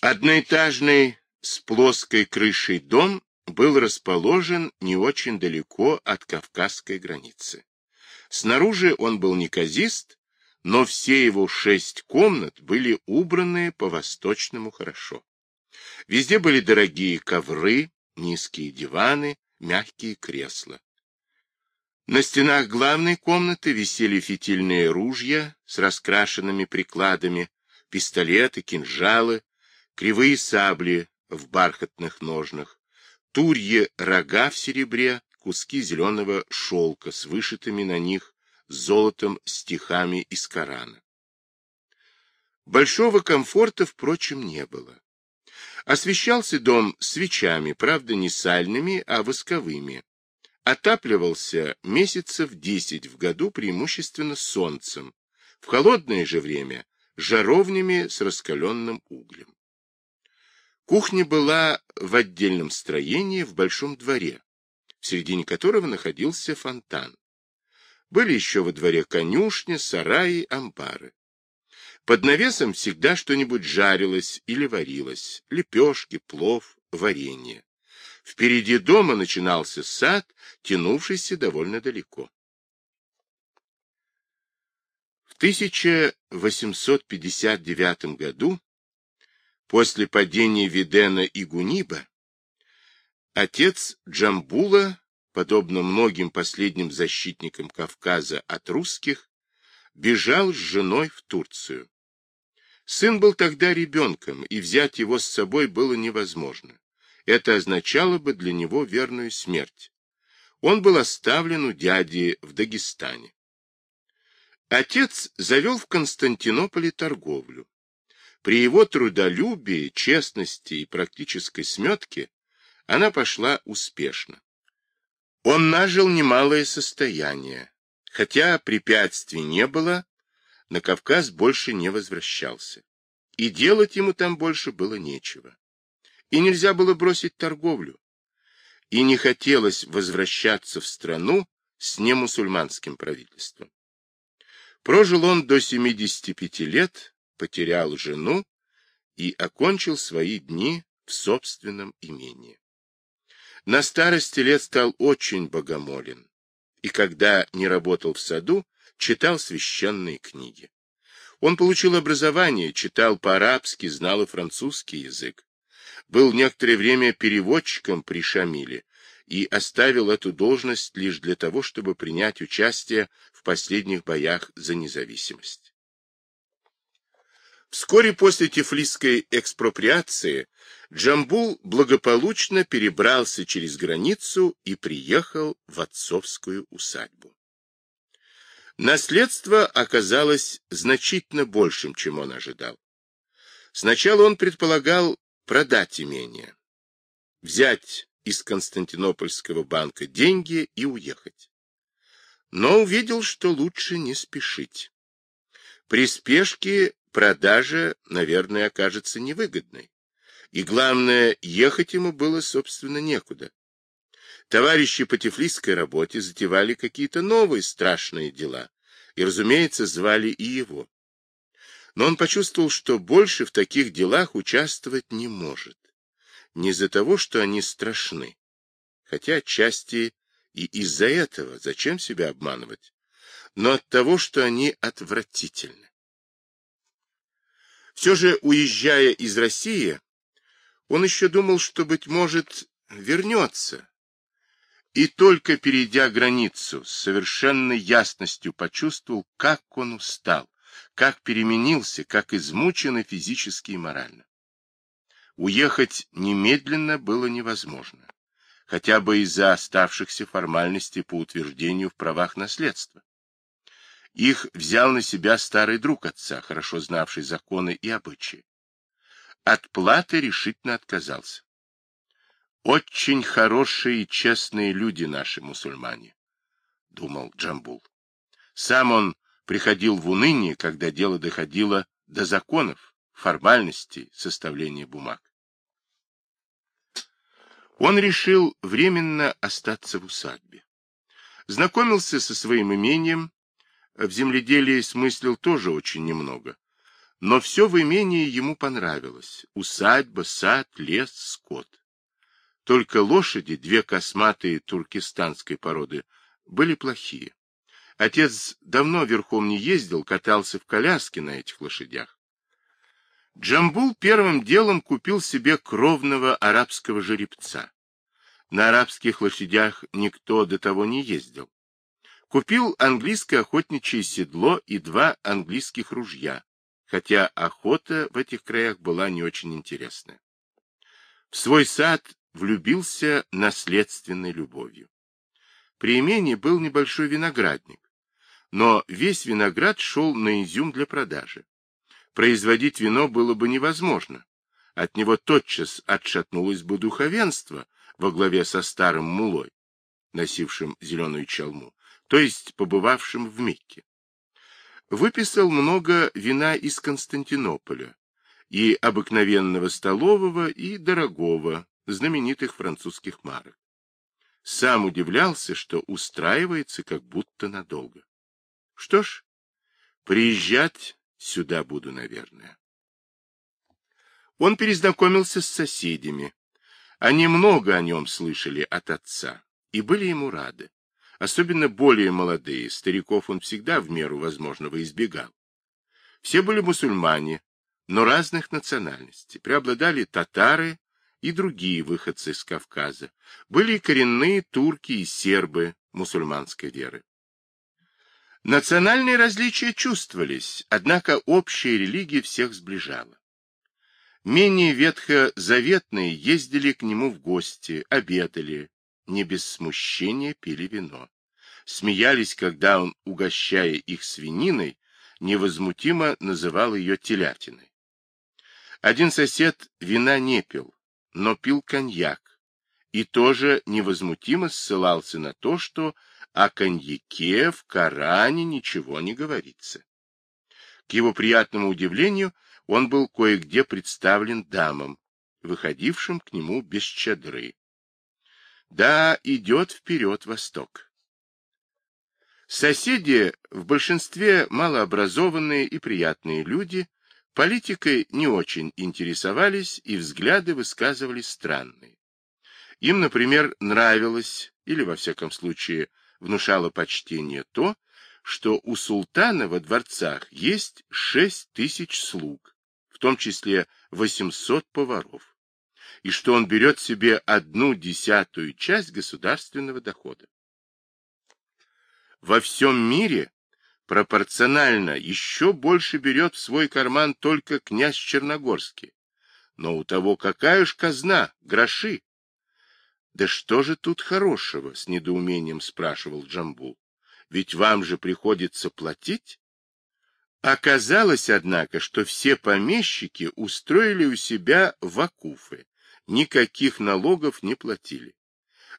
Одноэтажный с плоской крышей дом был расположен не очень далеко от кавказской границы. Снаружи он был неказист, но все его шесть комнат были убраны по-восточному хорошо. Везде были дорогие ковры, низкие диваны, мягкие кресла. На стенах главной комнаты висели фитильные ружья с раскрашенными прикладами, пистолеты, кинжалы, кривые сабли в бархатных ножнах, турье рога в серебре, куски зеленого шелка с вышитыми на них золотом стихами из Корана. Большого комфорта, впрочем, не было. Освещался дом свечами, правда, не сальными, а восковыми. Отапливался месяцев десять в году преимущественно солнцем, в холодное же время жаровнями с раскаленным углем. Кухня была в отдельном строении в большом дворе, в середине которого находился фонтан. Были еще во дворе конюшни, сараи, амбары. Под навесом всегда что-нибудь жарилось или варилось, лепешки, плов, варенье. Впереди дома начинался сад, тянувшийся довольно далеко. В 1859 году, после падения Видена и Гуниба, отец Джамбула подобно многим последним защитникам Кавказа от русских, бежал с женой в Турцию. Сын был тогда ребенком, и взять его с собой было невозможно. Это означало бы для него верную смерть. Он был оставлен у дяди в Дагестане. Отец завел в Константинополе торговлю. При его трудолюбии, честности и практической сметке она пошла успешно. Он нажил немалое состояние. Хотя препятствий не было, на Кавказ больше не возвращался. И делать ему там больше было нечего. И нельзя было бросить торговлю. И не хотелось возвращаться в страну с немусульманским правительством. Прожил он до 75 лет, потерял жену и окончил свои дни в собственном имении. На старости лет стал очень богомолен, и когда не работал в саду, читал священные книги. Он получил образование, читал по-арабски, знал и французский язык. Был некоторое время переводчиком при Шамиле и оставил эту должность лишь для того, чтобы принять участие в последних боях за независимость. Вскоре после тифлисской экспроприации Джамбул благополучно перебрался через границу и приехал в отцовскую усадьбу. Наследство оказалось значительно большим, чем он ожидал. Сначала он предполагал продать имение, взять из Константинопольского банка деньги и уехать. Но увидел, что лучше не спешить. При спешке продажа, наверное, окажется невыгодной. И главное, ехать ему было, собственно, некуда. Товарищи по тифлисской работе затевали какие-то новые страшные дела, и, разумеется, звали и его. Но он почувствовал, что больше в таких делах участвовать не может. Не из-за того, что они страшны, хотя отчасти и из-за этого, зачем себя обманывать, но от того, что они отвратительны. Все же, уезжая из России, он еще думал, что, быть может, вернется. И только перейдя границу, с совершенной ясностью почувствовал, как он устал, как переменился, как измучен физически и морально. Уехать немедленно было невозможно, хотя бы из-за оставшихся формальностей по утверждению в правах наследства. Их взял на себя старый друг отца, хорошо знавший законы и обычаи. От платы решительно отказался. Очень хорошие и честные люди наши мусульмане, думал Джамбул. Сам он приходил в уныние, когда дело доходило до законов, формальностей составления бумаг. Он решил временно остаться в усадьбе. Знакомился со своим имением, в земледелии смыслил тоже очень немного, Но все в имении ему понравилось. Усадьба, сад, лес, скот. Только лошади, две косматые туркестанской породы, были плохие. Отец давно верхом не ездил, катался в коляске на этих лошадях. Джамбул первым делом купил себе кровного арабского жеребца. На арабских лошадях никто до того не ездил. Купил английское охотничье седло и два английских ружья, хотя охота в этих краях была не очень интересная. В свой сад влюбился наследственной любовью. При имении был небольшой виноградник, но весь виноград шел на изюм для продажи. Производить вино было бы невозможно. От него тотчас отшатнулось бы духовенство во главе со старым мулой, носившим зеленую чалму, то есть побывавшим в Мекке. Выписал много вина из Константинополя, и обыкновенного столового, и дорогого, знаменитых французских марок. Сам удивлялся, что устраивается как будто надолго. Что ж, приезжать сюда буду, наверное. Он перезнакомился с соседями. Они много о нем слышали от отца и были ему рады. Особенно более молодые, стариков он всегда в меру возможного избегал. Все были мусульмане, но разных национальностей. Преобладали татары и другие выходцы с Кавказа. Были коренные турки и сербы мусульманской веры. Национальные различия чувствовались, однако общая религия всех сближала. Менее ветхозаветные ездили к нему в гости, обедали, не без смущения пили вино. Смеялись, когда он, угощая их свининой, невозмутимо называл ее телятиной. Один сосед вина не пил, но пил коньяк, и тоже невозмутимо ссылался на то, что о коньяке в Коране ничего не говорится. К его приятному удивлению, он был кое-где представлен дамам, выходившим к нему без чадры. Да, идет вперед Восток. Соседи, в большинстве малообразованные и приятные люди, политикой не очень интересовались и взгляды высказывали странные. Им, например, нравилось, или во всяком случае внушало почтение то, что у султана во дворцах есть шесть тысяч слуг, в том числе восемьсот поваров, и что он берет себе одну десятую часть государственного дохода. Во всем мире пропорционально еще больше берет в свой карман только князь Черногорский. Но у того какая уж казна, гроши. Да что же тут хорошего? С недоумением спрашивал Джамбул. Ведь вам же приходится платить? Оказалось, однако, что все помещики устроили у себя вакуфы, никаких налогов не платили.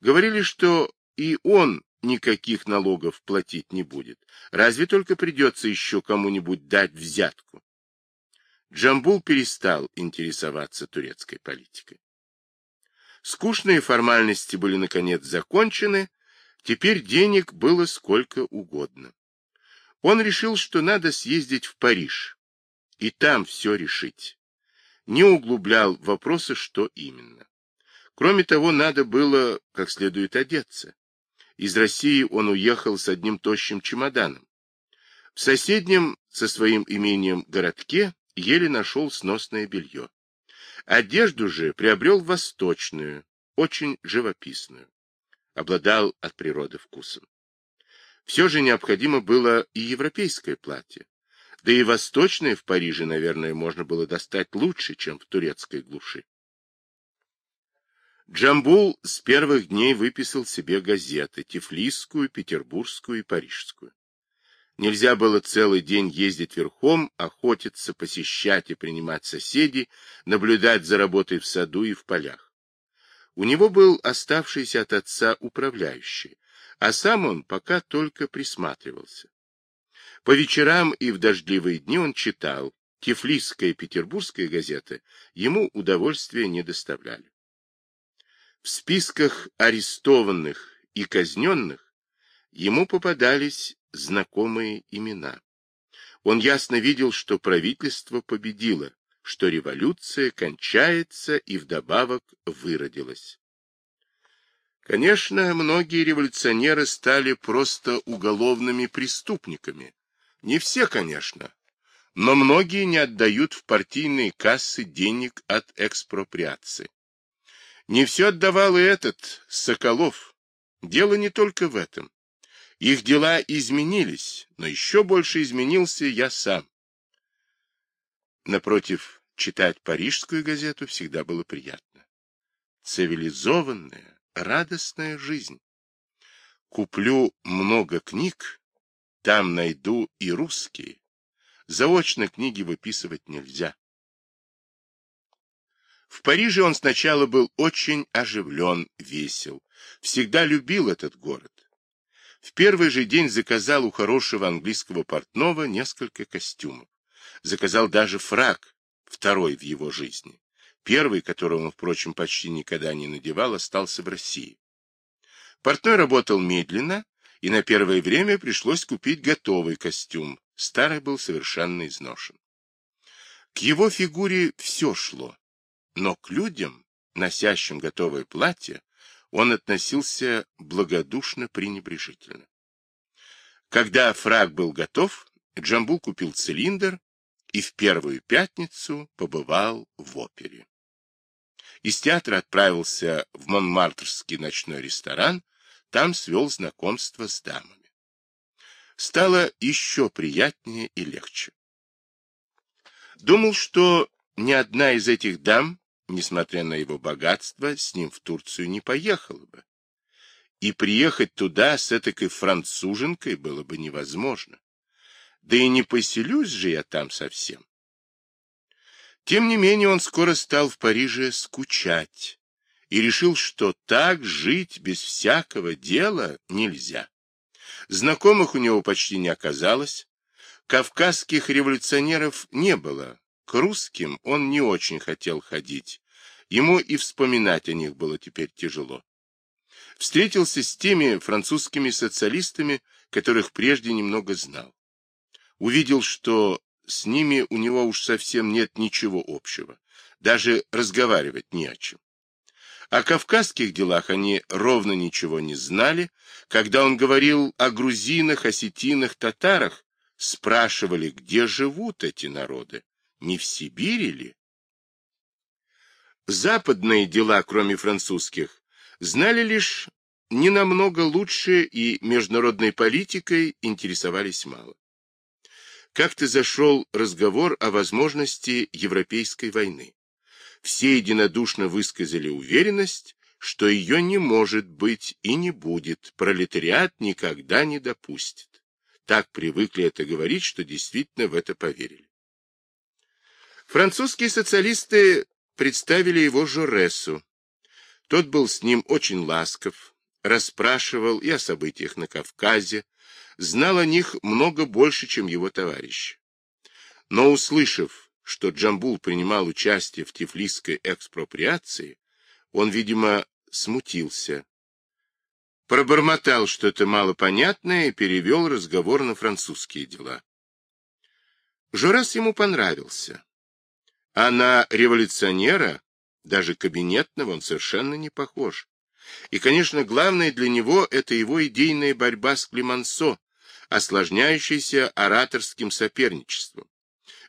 Говорили, что и он никаких налогов платить не будет, разве только придется еще кому-нибудь дать взятку. Джамбул перестал интересоваться турецкой политикой. Скучные формальности были, наконец, закончены, теперь денег было сколько угодно. Он решил, что надо съездить в Париж и там все решить. Не углублял вопросы, что именно. Кроме того, надо было как следует одеться. Из России он уехал с одним тощим чемоданом. В соседнем со своим имением городке еле нашел сносное белье. Одежду же приобрел восточную, очень живописную. Обладал от природы вкусом. Все же необходимо было и европейское платье. Да и восточное в Париже, наверное, можно было достать лучше, чем в турецкой глуши. Джамбул с первых дней выписал себе газеты – Тифлисскую, Петербургскую и Парижскую. Нельзя было целый день ездить верхом, охотиться, посещать и принимать соседей, наблюдать за работой в саду и в полях. У него был оставшийся от отца управляющий, а сам он пока только присматривался. По вечерам и в дождливые дни он читал, Тифлисская и Петербургская газеты ему удовольствия не доставляли. В списках арестованных и казненных ему попадались знакомые имена. Он ясно видел, что правительство победило, что революция кончается и вдобавок выродилась. Конечно, многие революционеры стали просто уголовными преступниками. Не все, конечно, но многие не отдают в партийные кассы денег от экспроприации. Не все отдавал и этот, Соколов. Дело не только в этом. Их дела изменились, но еще больше изменился я сам. Напротив, читать парижскую газету всегда было приятно. Цивилизованная, радостная жизнь. Куплю много книг, там найду и русские. Заочно книги выписывать нельзя. В Париже он сначала был очень оживлен, весел, всегда любил этот город. В первый же день заказал у хорошего английского портного несколько костюмов. Заказал даже фраг, второй в его жизни. Первый, который он, впрочем, почти никогда не надевал, остался в России. Портной работал медленно, и на первое время пришлось купить готовый костюм. Старый был совершенно изношен. К его фигуре все шло, но к людям, носящим готовое платье, он относился благодушно пренебрежительно. Когда фраг был готов, Джамбул купил цилиндр и в первую пятницу побывал в опере. Из театра отправился в Монмартрский ночной ресторан, там свел знакомство с дамами. Стало еще приятнее и легче. Думал, что ни одна из этих дам, несмотря на его богатство, с ним в Турцию не поехала бы. И приехать туда с этакой француженкой было бы невозможно. Да и не поселюсь же я там совсем. Тем не менее он скоро стал в Париже скучать и решил, что так жить без всякого дела нельзя. Знакомых у него почти не оказалось, кавказских революционеров не было, к русским он не очень хотел ходить, ему и вспоминать о них было теперь тяжело. Встретился с теми французскими социалистами, которых прежде немного знал увидел, что с ними у него уж совсем нет ничего общего, даже разговаривать не о чем. О кавказских делах они ровно ничего не знали. Когда он говорил о грузинах, осетинах, татарах, спрашивали, где живут эти народы, не в Сибири ли? Западные дела, кроме французских, знали лишь не намного лучше и международной политикой интересовались мало. Как-то зашел разговор о возможности европейской войны. Все единодушно высказали уверенность, что ее не может быть и не будет, пролетариат никогда не допустит. Так привыкли это говорить, что действительно в это поверили. Французские социалисты представили его Жоресу. Тот был с ним очень ласков, расспрашивал и о событиях на Кавказе, знал о них много больше, чем его товарищ. Но услышав, что Джамбул принимал участие в тифлисской экспроприации, он, видимо, смутился. Пробормотал что-то малопонятное и перевел разговор на французские дела. Жорас ему понравился. А на революционера, даже кабинетного, он совершенно не похож. И, конечно, главное для него – это его идейная борьба с Климансо, осложняющаяся ораторским соперничеством.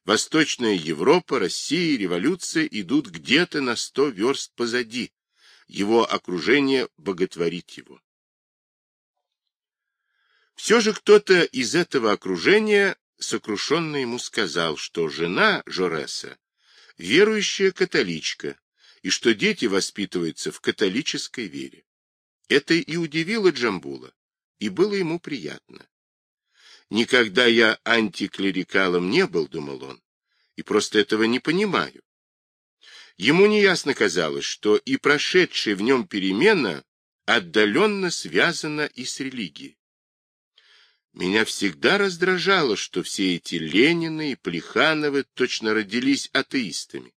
Восточная Европа, Россия, революция идут где-то на сто верст позади. Его окружение боготворит его. Все же кто-то из этого окружения сокрушенно ему сказал, что жена Жореса верующая католичка, и что дети воспитываются в католической вере. Это и удивило Джамбула, и было ему приятно. Никогда я антиклерикалом не был, думал он, и просто этого не понимаю. Ему неясно казалось, что и прошедшая в нем перемена отдаленно связана и с религией. Меня всегда раздражало, что все эти Ленины и Плехановы точно родились атеистами.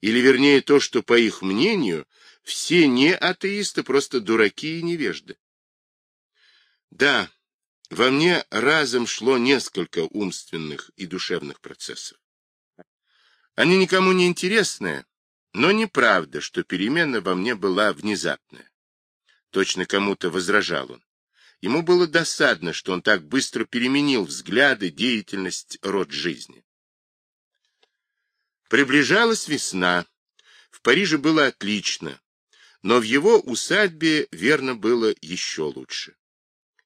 Или, вернее, то, что, по их мнению, все не атеисты, просто дураки и невежды. Да, во мне разом шло несколько умственных и душевных процессов. Они никому не интересны, но неправда, что перемена во мне была внезапная. Точно кому-то возражал он. Ему было досадно, что он так быстро переменил взгляды, деятельность, род жизни. Приближалась весна. В Париже было отлично, но в его усадьбе, верно, было еще лучше.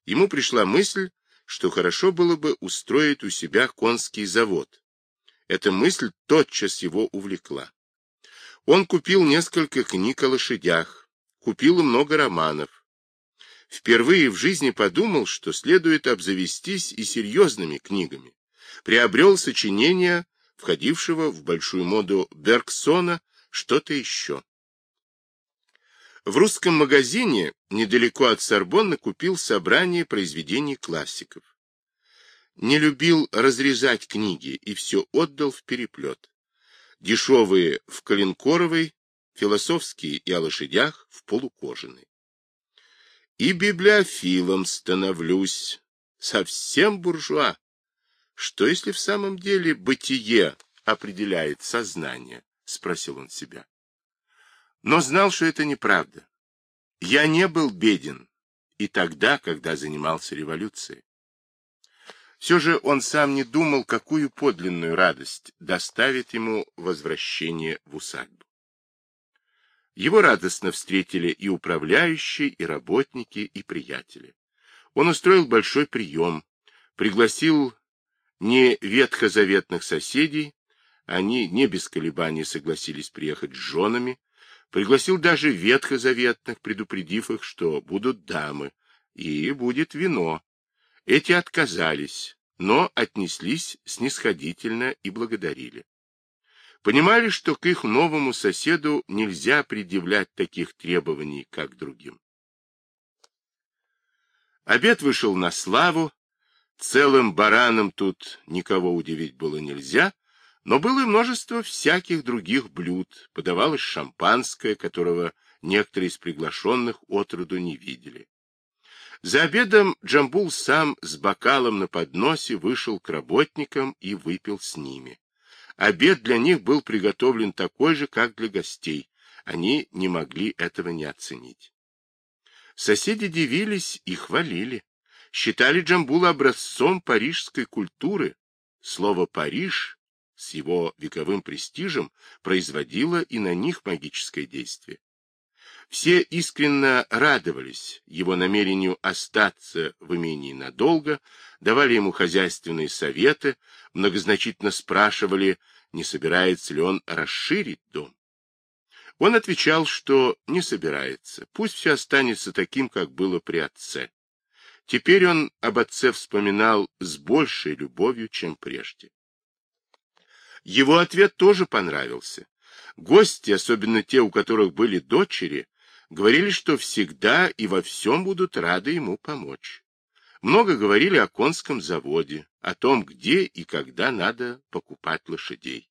Ему пришла мысль, что хорошо было бы устроить у себя конский завод. Эта мысль тотчас его увлекла. Он купил несколько книг о лошадях, купил много романов. Впервые в жизни подумал, что следует обзавестись и серьезными книгами. Приобрел сочинения, входившего в большую моду Бергсона, что-то еще. В русском магазине недалеко от Сорбонны купил собрание произведений классиков. Не любил разрезать книги и все отдал в переплет. Дешевые в коленкоровой, философские и о лошадях в полукожаной. И библиофилом становлюсь, совсем буржуа. Что если в самом деле бытие определяет сознание? Спросил он себя. Но знал, что это неправда. Я не был беден и тогда, когда занимался революцией. Все же он сам не думал, какую подлинную радость доставит ему возвращение в усадьбу. Его радостно встретили и управляющие, и работники, и приятели. Он устроил большой прием, пригласил не ветхозаветных соседей, они не без колебаний согласились приехать с женами, пригласил даже ветхозаветных, предупредив их, что будут дамы, и будет вино, эти отказались, но отнеслись снисходительно и благодарили. Понимали, что к их новому соседу нельзя предъявлять таких требований, как другим. Обед вышел на славу, целым бараном тут никого удивить было нельзя, но было множество всяких других блюд, подавалось шампанское, которого некоторые из приглашенных отроду не видели. За обедом Джамбул сам с бокалом на подносе вышел к работникам и выпил с ними. Обед для них был приготовлен такой же, как для гостей. Они не могли этого не оценить. Соседи дивились и хвалили. Считали Джамбула образцом парижской культуры. Слово «Париж» с его вековым престижем производило и на них магическое действие. Все искренне радовались его намерению остаться в имении надолго, давали ему хозяйственные советы, многозначительно спрашивали, не собирается ли он расширить дом. Он отвечал, что не собирается, пусть все останется таким, как было при отце. Теперь он об отце вспоминал с большей любовью, чем прежде. Его ответ тоже понравился. Гости, особенно те, у которых были дочери, говорили, что всегда и во всем будут рады ему помочь. Много говорили о конском заводе, о том, где и когда надо покупать лошадей.